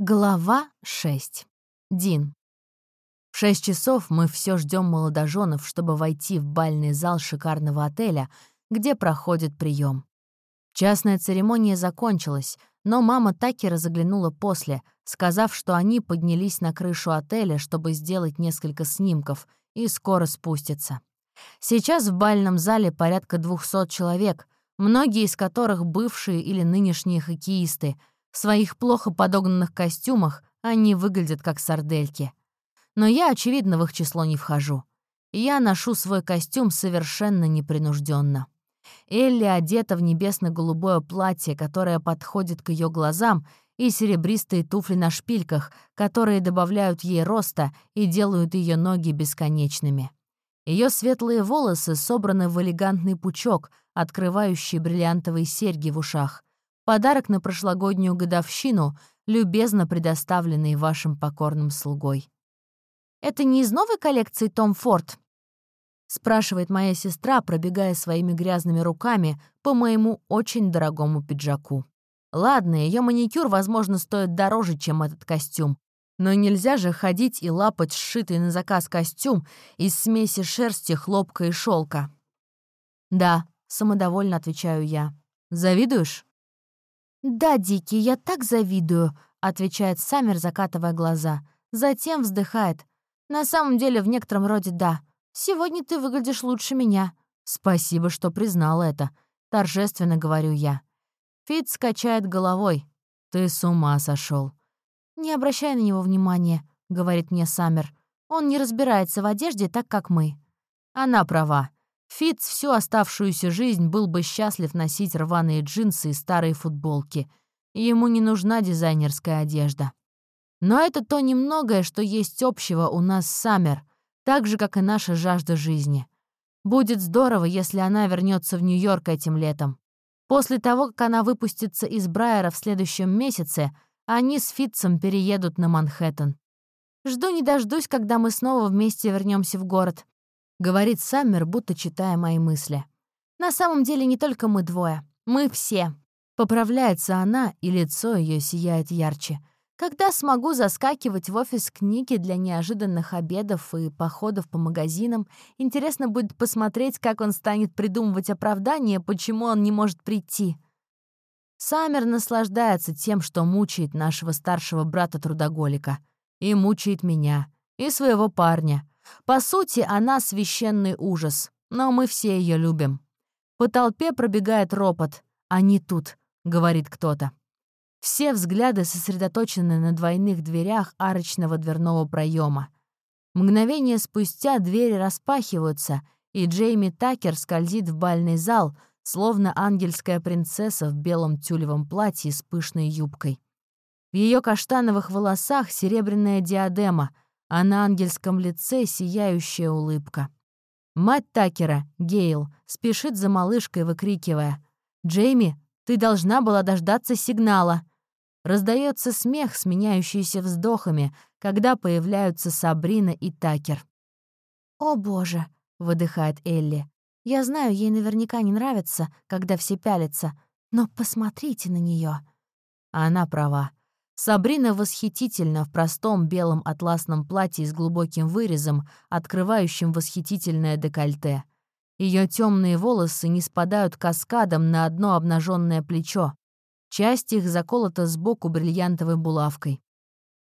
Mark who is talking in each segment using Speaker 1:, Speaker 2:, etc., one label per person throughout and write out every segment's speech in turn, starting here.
Speaker 1: Глава 6. Дин. В шесть часов мы все ждем молодоженов, чтобы войти в бальный зал шикарного отеля, где проходит прием. Частная церемония закончилась, но мама Такера заглянула после, сказав, что они поднялись на крышу отеля, чтобы сделать несколько снимков, и скоро спустятся. Сейчас в бальном зале порядка 200 человек, многие из которых бывшие или нынешние хоккеисты — в своих плохо подогнанных костюмах они выглядят как сардельки. Но я, очевидно, в их число не вхожу. Я ношу свой костюм совершенно непринужденно. Элли одета в небесно-голубое платье, которое подходит к ее глазам, и серебристые туфли на шпильках, которые добавляют ей роста и делают ее ноги бесконечными. Ее светлые волосы собраны в элегантный пучок, открывающий бриллиантовые серьги в ушах. Подарок на прошлогоднюю годовщину, любезно предоставленный вашим покорным слугой. «Это не из новой коллекции Том Форд?» — спрашивает моя сестра, пробегая своими грязными руками по моему очень дорогому пиджаку. Ладно, ее маникюр, возможно, стоит дороже, чем этот костюм, но нельзя же ходить и лапать сшитый на заказ костюм из смеси шерсти, хлопка и шелка. «Да», — самодовольно отвечаю я. «Завидуешь?» «Да, Дикий, я так завидую», — отвечает Саммер, закатывая глаза. Затем вздыхает. «На самом деле, в некотором роде да. Сегодня ты выглядишь лучше меня». «Спасибо, что признал это», — торжественно говорю я. Фит скачает головой. «Ты с ума сошел. «Не обращай на него внимания», — говорит мне Саммер. «Он не разбирается в одежде так, как мы». Она права. Фитц всю оставшуюся жизнь был бы счастлив носить рваные джинсы и старые футболки. Ему не нужна дизайнерская одежда. Но это то немногое, что есть общего у нас с Саммер, так же, как и наша жажда жизни. Будет здорово, если она вернется в Нью-Йорк этим летом. После того, как она выпустится из Брайера в следующем месяце, они с Фитцем переедут на Манхэттен. Жду не дождусь, когда мы снова вместе вернемся в город. — говорит Саммер, будто читая мои мысли. «На самом деле не только мы двое. Мы все». Поправляется она, и лицо ее сияет ярче. «Когда смогу заскакивать в офис книги для неожиданных обедов и походов по магазинам, интересно будет посмотреть, как он станет придумывать оправдание, почему он не может прийти». Саммер наслаждается тем, что мучает нашего старшего брата-трудоголика. И мучает меня, и своего парня. По сути, она священный ужас, но мы все ее любим. По толпе пробегает ропот. «Они тут», — говорит кто-то. Все взгляды сосредоточены на двойных дверях арочного дверного проема. Мгновение спустя двери распахиваются, и Джейми Такер скользит в бальный зал, словно ангельская принцесса в белом тюлевом платье с пышной юбкой. В ее каштановых волосах серебряная диадема — а на ангельском лице сияющая улыбка. Мать Такера, Гейл, спешит за малышкой, выкрикивая. «Джейми, ты должна была дождаться сигнала!» Раздается смех, сменяющийся вздохами, когда появляются Сабрина и Такер. «О, боже!» — выдыхает Элли. «Я знаю, ей наверняка не нравится, когда все пялятся, но посмотрите на нее. Она права. Сабрина восхитительна в простом белом атласном платье с глубоким вырезом, открывающим восхитительное декольте. Ее темные волосы не спадают каскадом на одно обнаженное плечо. Часть их заколота сбоку бриллиантовой булавкой.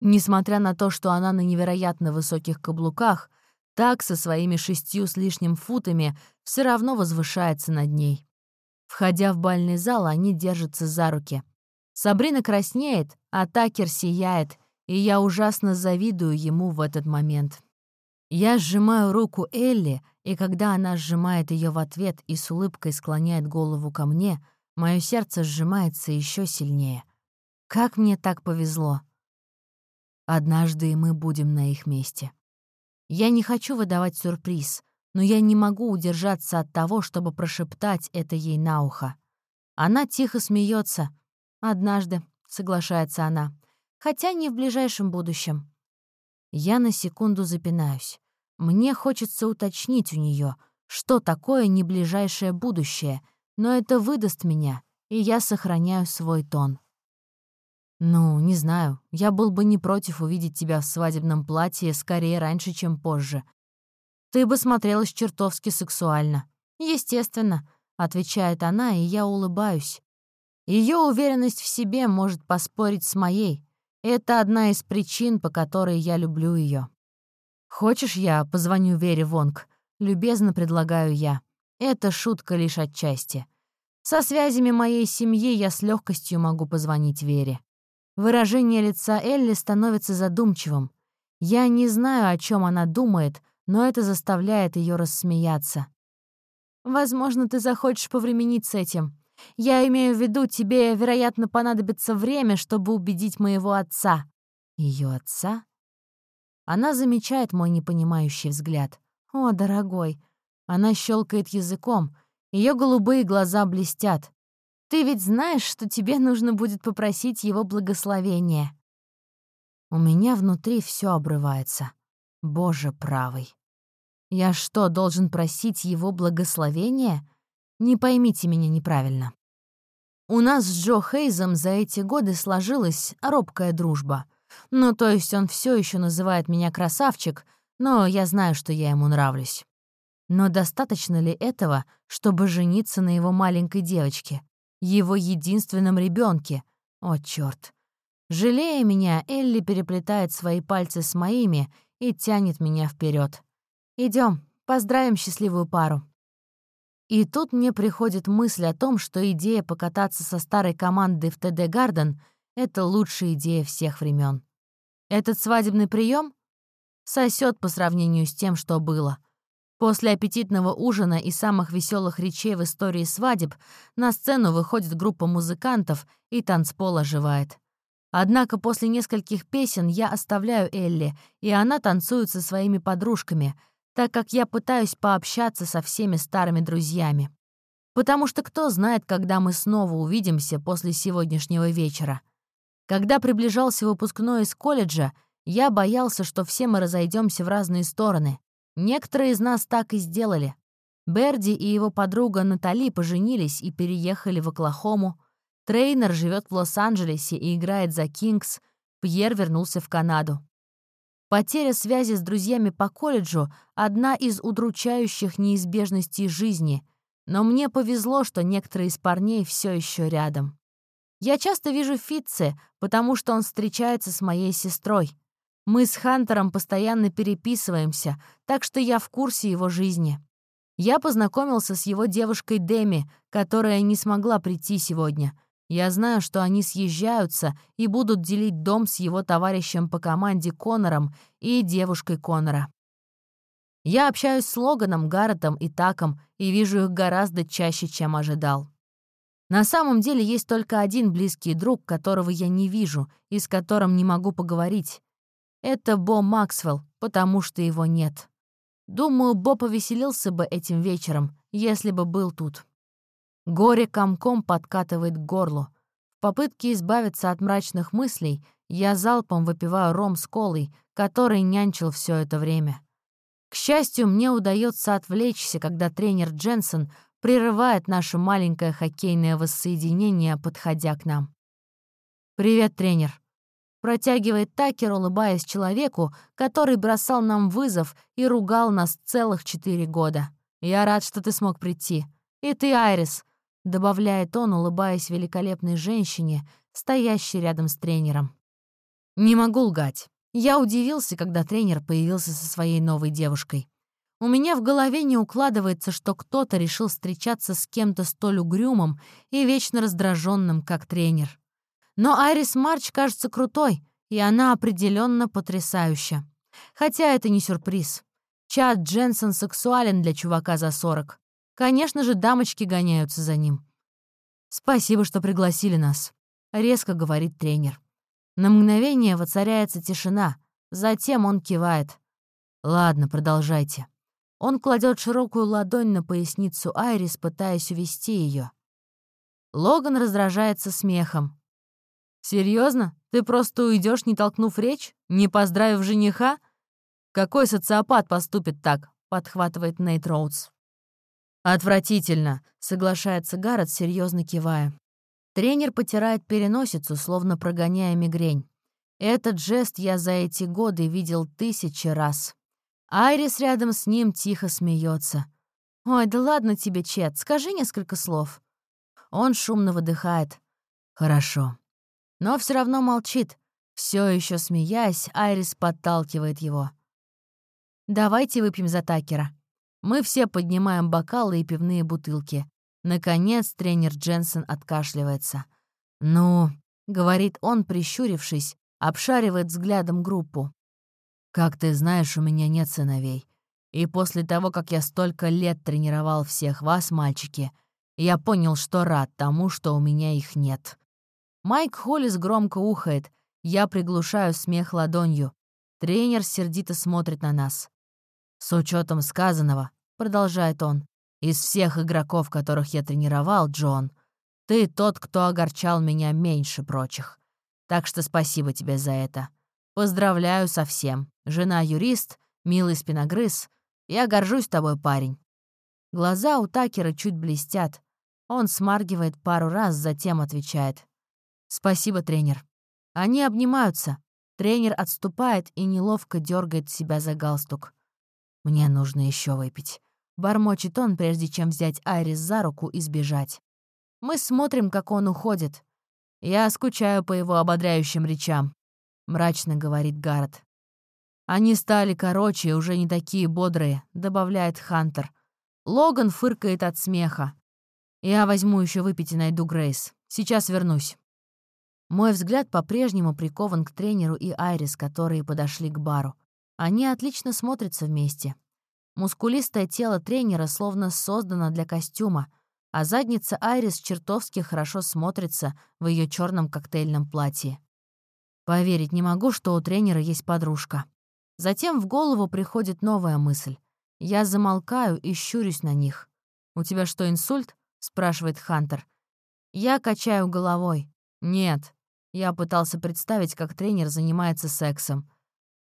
Speaker 1: Несмотря на то, что она на невероятно высоких каблуках, так со своими шестью с лишним футами все равно возвышается над ней. Входя в бальный зал, они держатся за руки — Сабрина краснеет, а Такер сияет, и я ужасно завидую ему в этот момент. Я сжимаю руку Элли, и когда она сжимает ее в ответ и с улыбкой склоняет голову ко мне, мое сердце сжимается еще сильнее. Как мне так повезло. Однажды и мы будем на их месте. Я не хочу выдавать сюрприз, но я не могу удержаться от того, чтобы прошептать это ей на ухо. Она тихо смеется, «Однажды», — соглашается она, — «хотя не в ближайшем будущем». Я на секунду запинаюсь. Мне хочется уточнить у нее, что такое неближайшее будущее, но это выдаст меня, и я сохраняю свой тон. «Ну, не знаю. Я был бы не против увидеть тебя в свадебном платье скорее раньше, чем позже. Ты бы смотрелась чертовски сексуально». «Естественно», — отвечает она, и я улыбаюсь. Ее уверенность в себе может поспорить с моей. Это одна из причин, по которой я люблю ее. «Хочешь, я позвоню Вере Вонг?» — любезно предлагаю я. Это шутка лишь отчасти. Со связями моей семьи я с легкостью могу позвонить Вере. Выражение лица Элли становится задумчивым. Я не знаю, о чем она думает, но это заставляет ее рассмеяться. «Возможно, ты захочешь повременить с этим. Я имею в виду, тебе, вероятно, понадобится время, чтобы убедить моего отца». Ее отца? Она замечает мой непонимающий взгляд. «О, дорогой!» Она щелкает языком. Ее голубые глаза блестят. Ты ведь знаешь, что тебе нужно будет попросить его благословения. У меня внутри все обрывается. Боже правый. Я что, должен просить его благословения? Не поймите меня неправильно. У нас с Джо Хейзом за эти годы сложилась робкая дружба. Ну, то есть он все еще называет меня красавчик, но я знаю, что я ему нравлюсь. Но достаточно ли этого, чтобы жениться на его маленькой девочке? его единственном ребенке. О, черт! Жалея меня, Элли переплетает свои пальцы с моими и тянет меня вперед. Идем, поздравим счастливую пару. И тут мне приходит мысль о том, что идея покататься со старой командой в ТД Гарден — это лучшая идея всех времен. Этот свадебный прием сосет по сравнению с тем, что было — После аппетитного ужина и самых веселых речей в истории свадеб на сцену выходит группа музыкантов, и танцпол оживает. Однако после нескольких песен я оставляю Элли, и она танцует со своими подружками, так как я пытаюсь пообщаться со всеми старыми друзьями. Потому что кто знает, когда мы снова увидимся после сегодняшнего вечера. Когда приближался выпускной из колледжа, я боялся, что все мы разойдемся в разные стороны, Некоторые из нас так и сделали. Берди и его подруга Натали поженились и переехали в Оклахому. Трейнер живет в Лос-Анджелесе и играет за Кингс. Пьер вернулся в Канаду. Потеря связи с друзьями по колледжу — одна из удручающих неизбежностей жизни, но мне повезло, что некоторые из парней все еще рядом. Я часто вижу Фитци, потому что он встречается с моей сестрой. Мы с Хантером постоянно переписываемся, так что я в курсе его жизни. Я познакомился с его девушкой Деми, которая не смогла прийти сегодня. Я знаю, что они съезжаются и будут делить дом с его товарищем по команде Конором и девушкой Конора. Я общаюсь с Логаном, Гарретом и Таком и вижу их гораздо чаще, чем ожидал. На самом деле есть только один близкий друг, которого я не вижу и с которым не могу поговорить. Это Бо Максвелл, потому что его нет. Думаю, Бо повеселился бы этим вечером, если бы был тут. Горе комком подкатывает к горлу. В попытке избавиться от мрачных мыслей я залпом выпиваю ром с колой, который нянчил все это время. К счастью, мне удается отвлечься, когда тренер Дженсен прерывает наше маленькое хоккейное воссоединение, подходя к нам. «Привет, тренер», Протягивает Такер, улыбаясь человеку, который бросал нам вызов и ругал нас целых четыре года. «Я рад, что ты смог прийти. И ты, Айрис», — добавляет он, улыбаясь великолепной женщине, стоящей рядом с тренером. Не могу лгать. Я удивился, когда тренер появился со своей новой девушкой. У меня в голове не укладывается, что кто-то решил встречаться с кем-то столь угрюмым и вечно раздраженным, как тренер. Но Айрис Марч кажется крутой, и она определенно потрясающая. Хотя это не сюрприз. Чад Дженсен сексуален для чувака за 40. Конечно же, дамочки гоняются за ним. «Спасибо, что пригласили нас», — резко говорит тренер. На мгновение воцаряется тишина, затем он кивает. «Ладно, продолжайте». Он кладет широкую ладонь на поясницу Айрис, пытаясь увести ее. Логан раздражается смехом. Серьезно? Ты просто уйдешь, не толкнув речь? Не поздравив жениха? Какой социопат поступит так? подхватывает Нейт Роудс. Отвратительно, соглашается Гаррет, серьезно кивая. Тренер потирает переносицу, словно прогоняя мигрень. Этот жест я за эти годы видел тысячи раз. Айрис рядом с ним тихо смеется. «Ой, да ладно тебе, Чет, скажи несколько слов». Он шумно выдыхает. «Хорошо». Но все равно молчит. Все еще смеясь, Айрис подталкивает его. «Давайте выпьем за Такера». Мы все поднимаем бокалы и пивные бутылки. Наконец тренер Дженсен откашливается. «Ну», — говорит он, прищурившись, обшаривает взглядом группу. «Как ты знаешь, у меня нет сыновей. И после того, как я столько лет тренировал всех вас, мальчики, я понял, что рад тому, что у меня их нет». Майк Холлис громко ухает. Я приглушаю смех ладонью. Тренер сердито смотрит на нас. «С учетом сказанного», — продолжает он, «из всех игроков, которых я тренировал, Джон, ты тот, кто огорчал меня меньше прочих. Так что спасибо тебе за это. Поздравляю со всем. Жена юрист, милый спиногрыз. Я горжусь тобой, парень». Глаза у Такера чуть блестят. Он смаргивает пару раз, затем отвечает. «Спасибо, тренер». Они обнимаются. Тренер отступает и неловко дергает себя за галстук. «Мне нужно еще выпить». Бормочет он, прежде чем взять Айрис за руку и сбежать. Мы смотрим, как он уходит. Я скучаю по его ободряющим речам. — мрачно говорит Гаррет. «Они стали короче и уже не такие бодрые», — добавляет Хантер. Логан фыркает от смеха. «Я возьму еще выпить и найду Грейс. Сейчас вернусь». Мой взгляд по-прежнему прикован к тренеру и Айрис, которые подошли к бару. Они отлично смотрятся вместе. Мускулистое тело тренера словно создано для костюма, а задница Айрис чертовски хорошо смотрится в ее черном коктейльном платье. Поверить не могу, что у тренера есть подружка. Затем в голову приходит новая мысль. Я замолкаю и щурюсь на них. «У тебя что, инсульт?» — спрашивает Хантер. Я качаю головой. «Нет». Я пытался представить, как тренер занимается сексом.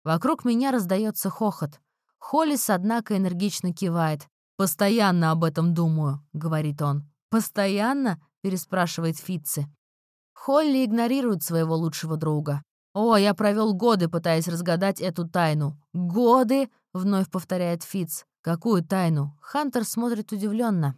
Speaker 1: Вокруг меня раздается хохот. Холлис, однако, энергично кивает. «Постоянно об этом думаю», — говорит он. «Постоянно?» — переспрашивает Фитци. Холли игнорирует своего лучшего друга. «О, я провел годы, пытаясь разгадать эту тайну». «Годы?» — вновь повторяет Фиц. «Какую тайну?» Хантер смотрит удивленно.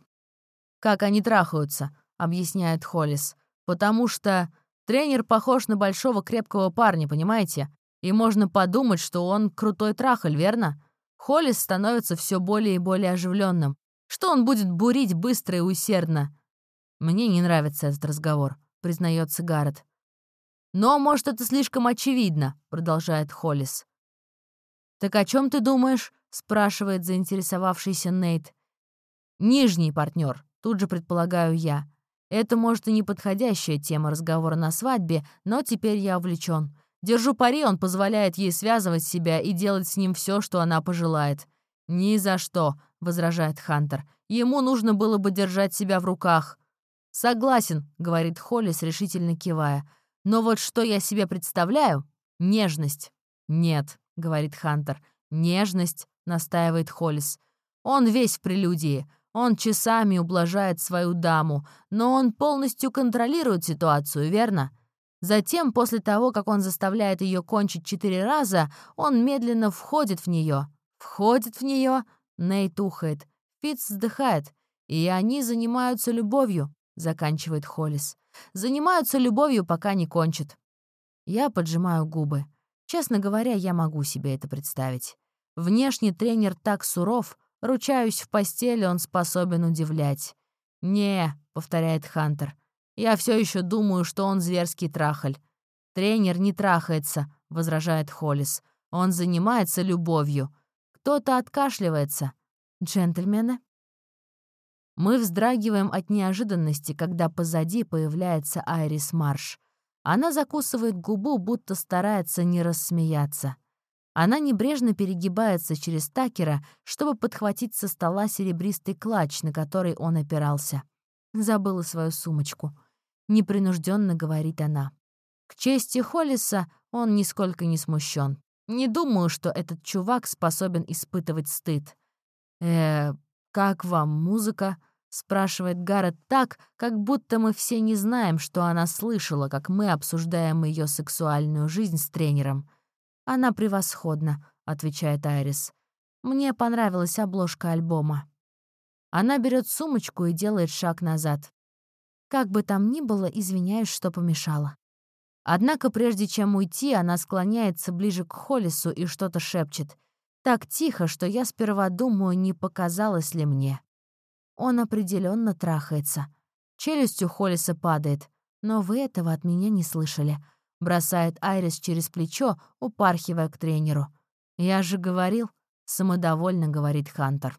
Speaker 1: «Как они трахаются», — объясняет Холлис. «Потому что тренер похож на большого крепкого парня, понимаете? И можно подумать, что он крутой трахаль, верно? Холлис становится все более и более оживленным. Что он будет бурить быстро и усердно?» «Мне не нравится этот разговор», — признается Гаррет. «Но, может, это слишком очевидно», — продолжает Холлис. «Так о чем ты думаешь?» — спрашивает заинтересовавшийся Нейт. «Нижний партнер, тут же предполагаю я. Это, может, и не подходящая тема разговора на свадьбе, но теперь я увлечен. Держу пари, он позволяет ей связывать себя и делать с ним все, что она пожелает. «Ни за что», — возражает Хантер. «Ему нужно было бы держать себя в руках». «Согласен», — говорит Холлис, решительно кивая. Но вот что я себе представляю — нежность. «Нет», — говорит Хантер. «Нежность», — настаивает Холлис. «Он весь в прелюдии. Он часами ублажает свою даму, но он полностью контролирует ситуацию, верно? Затем, после того, как он заставляет ее кончить четыре раза, он медленно входит в нее. Входит в нее, Нейт ухает. Фитц вздыхает. И они занимаются любовью, заканчивает Холлис. Занимаются любовью, пока не кончат. Я поджимаю губы. Честно говоря, я могу себе это представить. Внешний тренер так суров, ручаюсь, в постели он способен удивлять. «Не», — повторяет Хантер, — «я все еще думаю, что он зверский трахаль». «Тренер не трахается», — возражает Холлис. «Он занимается любовью». Кто-то откашливается. «Джентльмены?» Мы вздрагиваем от неожиданности, когда позади появляется Айрис Марш. Она закусывает губу, будто старается не рассмеяться. Она небрежно перегибается через Такера, чтобы подхватить со стола серебристый клатч, на который он опирался. Забыла свою сумочку. Непринужденно говорит она. К чести Холлиса он нисколько не смущен. Не думаю, что этот чувак способен испытывать стыд. «Э, как вам музыка?» спрашивает Гаррет так, как будто мы все не знаем, что она слышала, как мы обсуждаем ее сексуальную жизнь с тренером. «Она превосходна», — отвечает Айрис. «Мне понравилась обложка альбома». Она берет сумочку и делает шаг назад. Как бы там ни было, извиняюсь, что помешала. Однако прежде чем уйти, она склоняется ближе к Холлису и что-то шепчет. Так тихо, что я сперва думаю, не показалось ли мне. Он определенно трахается. Челюсть у Холлиса падает. Но вы этого от меня не слышали. Бросает Айрис через плечо, упархивая к тренеру. «Я же говорил», — самодовольно говорит Хантер.